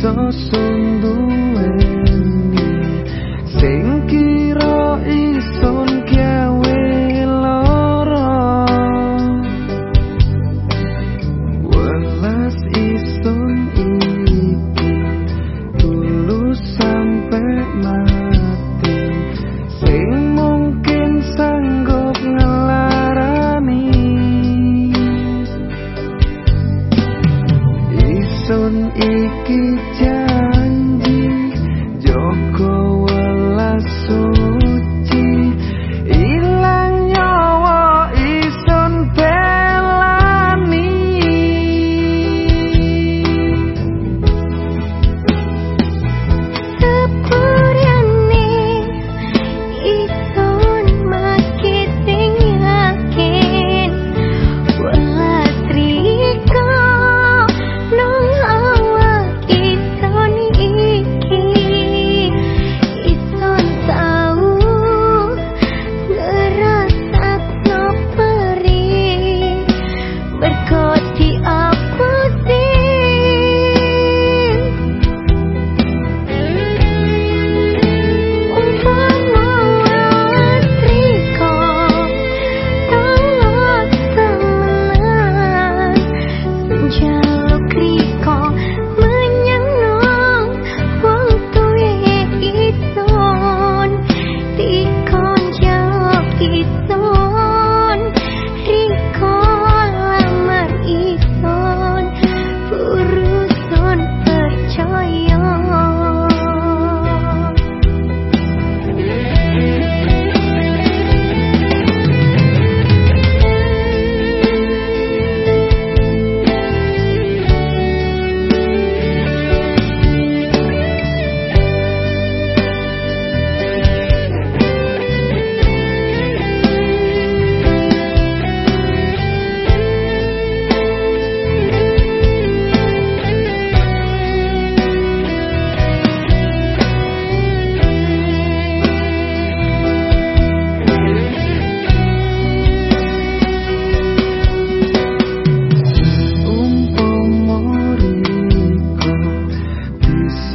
所剩无 tell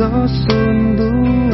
so sundu